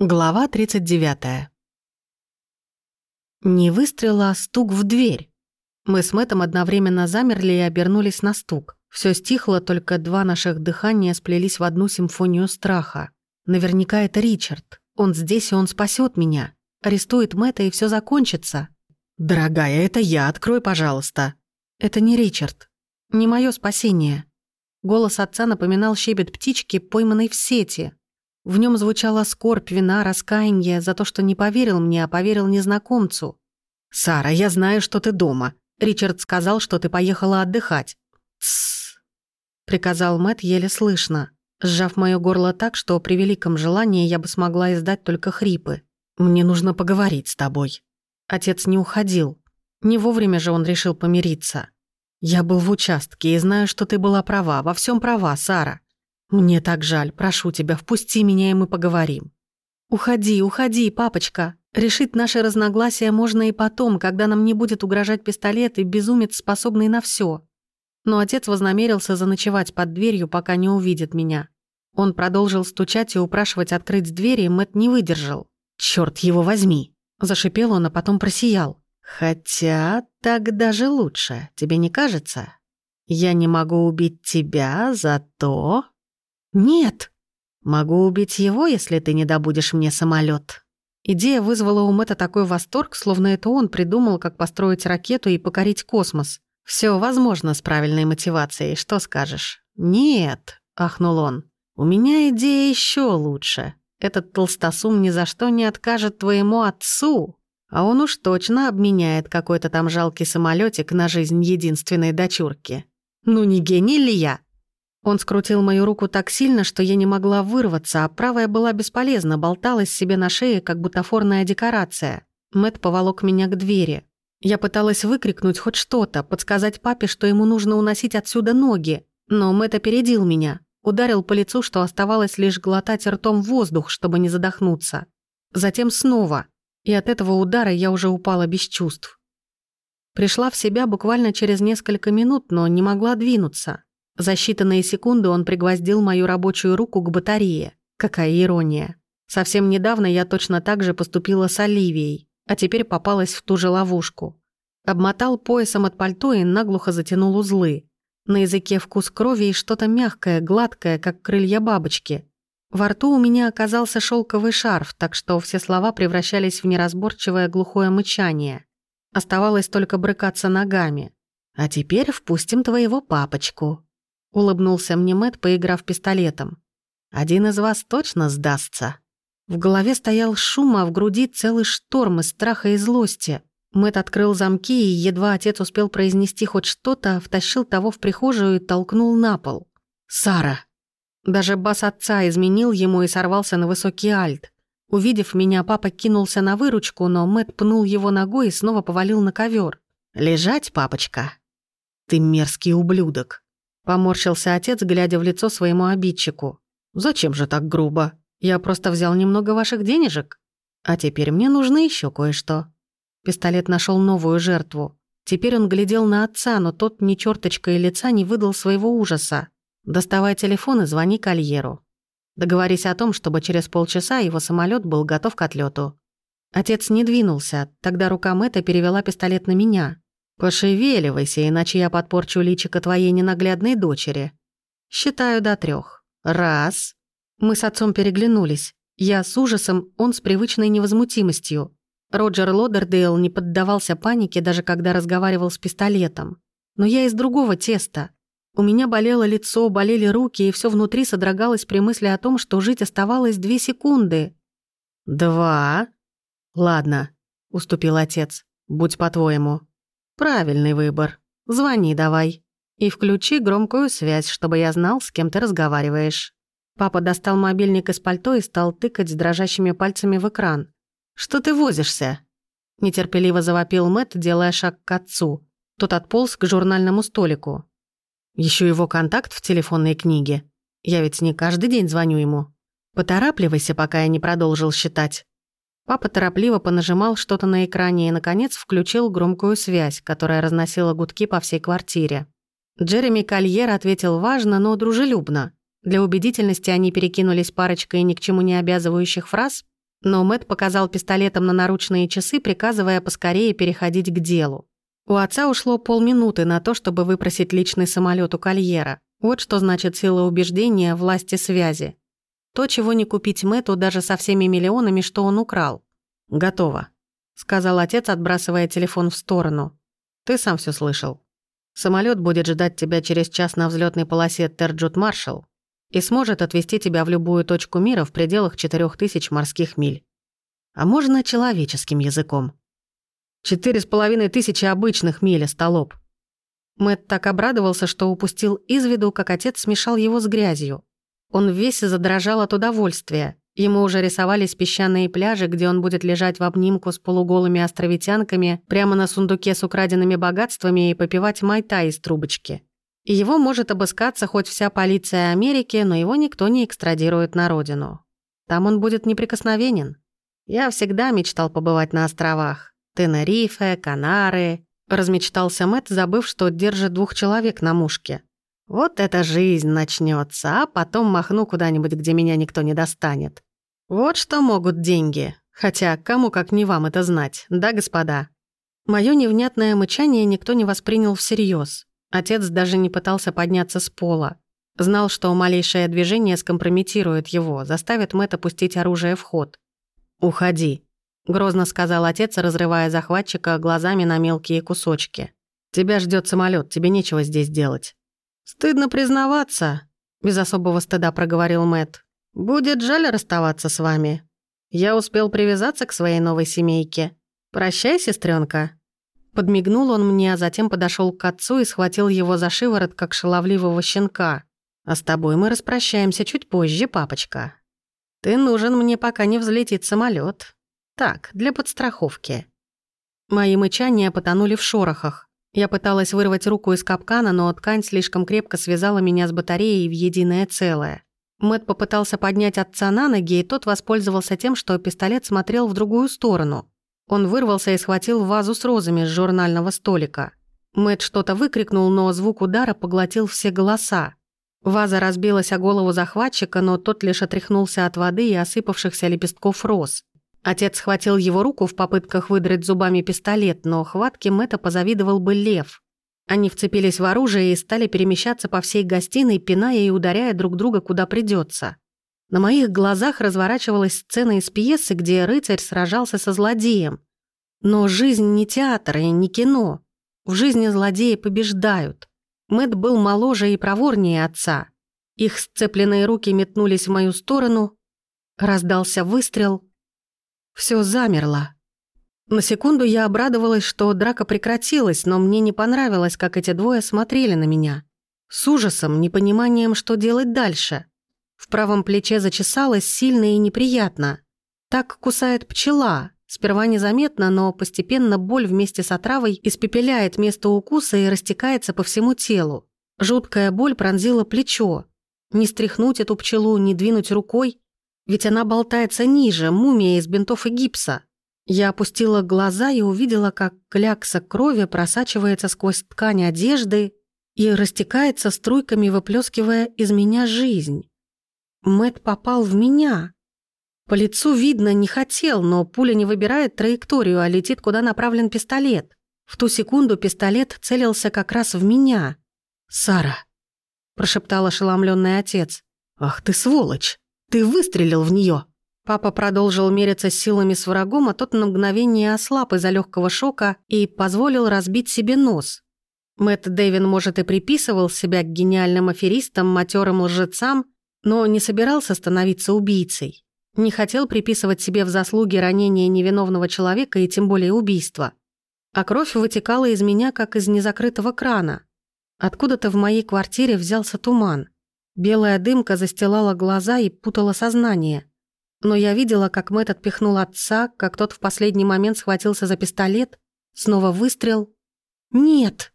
Глава 39. Не выстрела, а стук в дверь. Мы с Мэттом одновременно замерли и обернулись на стук. Все стихло, только два наших дыхания сплелись в одну симфонию страха. Наверняка это Ричард. Он здесь, и он спасет меня. Арестует Мэтта, и все закончится. «Дорогая, это я, открой, пожалуйста». Это не Ричард. Не мое спасение. Голос отца напоминал щебет птички, пойманной в сети. В нем звучала скорбь, вина, раскаяние за то, что не поверил мне, а поверил незнакомцу. «Сара, я знаю, что ты дома. Ричард сказал, что ты поехала отдыхать». «Тссс», — приказал Мэт еле слышно, сжав моё горло так, что при великом желании я бы смогла издать только хрипы. «Мне нужно поговорить с тобой». Отец не уходил. Не вовремя же он решил помириться. «Я был в участке и знаю, что ты была права, во всем права, Сара. «Мне так жаль, прошу тебя, впусти меня, и мы поговорим». «Уходи, уходи, папочка. Решить наши разногласия можно и потом, когда нам не будет угрожать пистолет и безумец, способный на все. Но отец вознамерился заночевать под дверью, пока не увидит меня. Он продолжил стучать и упрашивать открыть дверь, и Мэтт не выдержал. «Чёрт его возьми!» Зашипел он, а потом просиял. «Хотя так даже лучше, тебе не кажется? Я не могу убить тебя, зато...» «Нет!» «Могу убить его, если ты не добудешь мне самолет. Идея вызвала у Мэтта такой восторг, словно это он придумал, как построить ракету и покорить космос. Все возможно с правильной мотивацией, что скажешь?» «Нет», — ахнул он, — «у меня идея еще лучше. Этот толстосум ни за что не откажет твоему отцу, а он уж точно обменяет какой-то там жалкий самолетик на жизнь единственной дочурки. Ну не гений ли я?» Он скрутил мою руку так сильно, что я не могла вырваться, а правая была бесполезна, болталась себе на шее, как бутафорная декорация. Мэт поволок меня к двери. Я пыталась выкрикнуть хоть что-то, подсказать папе, что ему нужно уносить отсюда ноги. Но Мэт опередил меня, ударил по лицу, что оставалось лишь глотать ртом воздух, чтобы не задохнуться. Затем снова. И от этого удара я уже упала без чувств. Пришла в себя буквально через несколько минут, но не могла двинуться. За считанные секунды он пригвоздил мою рабочую руку к батарее. Какая ирония. Совсем недавно я точно так же поступила с Оливией, а теперь попалась в ту же ловушку. Обмотал поясом от пальто и наглухо затянул узлы. На языке вкус крови и что-то мягкое, гладкое, как крылья бабочки. Во рту у меня оказался шелковый шарф, так что все слова превращались в неразборчивое глухое мычание. Оставалось только брыкаться ногами. «А теперь впустим твоего папочку», Улыбнулся мне Мэт, поиграв пистолетом. «Один из вас точно сдастся?» В голове стоял шум, а в груди целый шторм из страха и злости. Мэт открыл замки, и едва отец успел произнести хоть что-то, втащил того в прихожую и толкнул на пол. «Сара!» Даже бас отца изменил ему и сорвался на высокий альт. Увидев меня, папа кинулся на выручку, но Мэт пнул его ногой и снова повалил на ковер. «Лежать, папочка?» «Ты мерзкий ублюдок!» Поморщился отец, глядя в лицо своему обидчику. «Зачем же так грубо? Я просто взял немного ваших денежек. А теперь мне нужно еще кое-что». Пистолет нашел новую жертву. Теперь он глядел на отца, но тот ни черточкой лица не выдал своего ужаса. «Доставай телефон и звони Кольеру. Договорись о том, чтобы через полчаса его самолет был готов к отлету. Отец не двинулся, тогда рука Мэтта перевела пистолет на меня. «Пошевеливайся, иначе я подпорчу личико твоей ненаглядной дочери. Считаю до трех. Раз». Мы с отцом переглянулись. Я с ужасом, он с привычной невозмутимостью. Роджер Лодердейл не поддавался панике, даже когда разговаривал с пистолетом. Но я из другого теста. У меня болело лицо, болели руки, и все внутри содрогалось при мысли о том, что жить оставалось две секунды. «Два?» «Ладно», — уступил отец. «Будь по-твоему». «Правильный выбор. Звони давай. И включи громкую связь, чтобы я знал, с кем ты разговариваешь». Папа достал мобильник из пальто и стал тыкать с дрожащими пальцами в экран. «Что ты возишься?» Нетерпеливо завопил Мэтт, делая шаг к отцу. Тот отполз к журнальному столику. Еще его контакт в телефонной книге. Я ведь не каждый день звоню ему. Поторапливайся, пока я не продолжил считать. Папа торопливо понажимал что-то на экране и, наконец, включил громкую связь, которая разносила гудки по всей квартире. Джереми Кольер ответил важно, но дружелюбно. Для убедительности они перекинулись парочкой ни к чему не обязывающих фраз, Но Мэт показал пистолетом на наручные часы, приказывая поскорее переходить к делу. У отца ушло полминуты на то, чтобы выпросить личный самолет у Кольера. Вот что значит сила убеждения, власти связи. То, чего не купить Мэту даже со всеми миллионами, что он украл. «Готово», — сказал отец, отбрасывая телефон в сторону. «Ты сам все слышал. Самолет будет ждать тебя через час на взлетной полосе Терджут Маршалл и сможет отвезти тебя в любую точку мира в пределах 4000 морских миль. А можно человеческим языком. Четыре с половиной тысячи обычных миль, столоп. Мэт так обрадовался, что упустил из виду, как отец смешал его с грязью. Он весь задрожал от удовольствия. Ему уже рисовались песчаные пляжи, где он будет лежать в обнимку с полуголыми островитянками прямо на сундуке с украденными богатствами и попивать майта из трубочки. И его может обыскаться хоть вся полиция Америки, но его никто не экстрадирует на родину. Там он будет неприкосновенен. Я всегда мечтал побывать на островах. Тенерифе, Канары. Размечтался Мэтт, забыв, что держит двух человек на мушке. Вот эта жизнь начнется, а потом махну куда-нибудь, где меня никто не достанет. Вот что могут деньги. Хотя кому как не вам это знать, да, господа? Моё невнятное мычание никто не воспринял всерьез. Отец даже не пытался подняться с пола. Знал, что малейшее движение скомпрометирует его, заставит Мэтт опустить оружие в ход. «Уходи», — грозно сказал отец, разрывая захватчика глазами на мелкие кусочки. «Тебя ждет самолет, тебе нечего здесь делать». «Стыдно признаваться», — без особого стыда проговорил Мэтт. «Будет жаль расставаться с вами. Я успел привязаться к своей новой семейке. Прощай, сестренка. Подмигнул он мне, а затем подошел к отцу и схватил его за шиворот, как шаловливого щенка. «А с тобой мы распрощаемся чуть позже, папочка. Ты нужен мне, пока не взлетит самолет. Так, для подстраховки». Мои мычания потонули в шорохах. Я пыталась вырвать руку из капкана, но ткань слишком крепко связала меня с батареей в единое целое. Мэт попытался поднять отца на ноги, и тот воспользовался тем, что пистолет смотрел в другую сторону. Он вырвался и схватил вазу с розами с журнального столика. Мэт что-то выкрикнул, но звук удара поглотил все голоса. Ваза разбилась о голову захватчика, но тот лишь отряхнулся от воды и осыпавшихся лепестков роз. Отец схватил его руку в попытках выдрать зубами пистолет, но хватке Мэтта позавидовал бы лев. Они вцепились в оружие и стали перемещаться по всей гостиной, пиная и ударяя друг друга куда придется. На моих глазах разворачивалась сцена из пьесы, где рыцарь сражался со злодеем. Но жизнь не театр и не кино. В жизни злодеи побеждают. Мэт был моложе и проворнее отца. Их сцепленные руки метнулись в мою сторону. Раздался выстрел. Все замерло. На секунду я обрадовалась, что драка прекратилась, но мне не понравилось, как эти двое смотрели на меня. С ужасом, непониманием, что делать дальше. В правом плече зачесалось сильно и неприятно. Так кусает пчела. Сперва незаметно, но постепенно боль вместе с отравой испепеляет место укуса и растекается по всему телу. Жуткая боль пронзила плечо. Не стряхнуть эту пчелу, не двинуть рукой, ведь она болтается ниже, мумия из бинтов и гипса. Я опустила глаза и увидела, как клякса крови просачивается сквозь ткань одежды и растекается струйками, выплескивая из меня жизнь. Мэт попал в меня. По лицу видно, не хотел, но пуля не выбирает траекторию, а летит, куда направлен пистолет. В ту секунду пистолет целился как раз в меня. «Сара», – прошептал ошеломленный отец. «Ах ты сволочь! Ты выстрелил в нее. Папа продолжил мериться силами с врагом, а тот на мгновение ослаб из-за легкого шока и позволил разбить себе нос. Мэтт Дэвин, может, и приписывал себя к гениальным аферистам, матерым лжецам, но не собирался становиться убийцей. Не хотел приписывать себе в заслуги ранения невиновного человека и тем более убийства. А кровь вытекала из меня, как из незакрытого крана. Откуда-то в моей квартире взялся туман. Белая дымка застилала глаза и путала сознание. Но я видела, как Мэтт отпихнул отца, как тот в последний момент схватился за пистолет. Снова выстрел. «Нет!»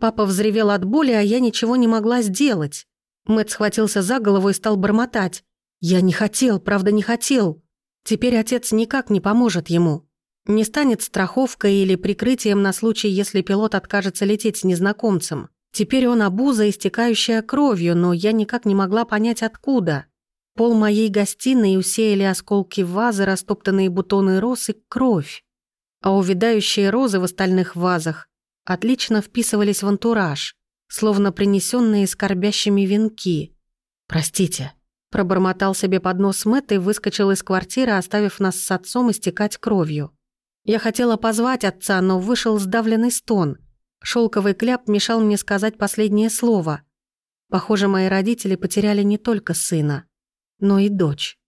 Папа взревел от боли, а я ничего не могла сделать. Мэтт схватился за голову и стал бормотать. «Я не хотел, правда не хотел. Теперь отец никак не поможет ему. Не станет страховкой или прикрытием на случай, если пилот откажется лететь с незнакомцем. Теперь он обуза, истекающая кровью, но я никак не могла понять, откуда. Пол моей гостиной усеяли осколки вазы, растоптанные бутоны роз и кровь. А увядающие розы в остальных вазах отлично вписывались в антураж, словно принесенные скорбящими венки. «Простите», — пробормотал себе под нос Мэтт и выскочил из квартиры, оставив нас с отцом истекать кровью. Я хотела позвать отца, но вышел сдавленный стон. Шелковый кляп мешал мне сказать последнее слово. Похоже, мои родители потеряли не только сына, но и дочь.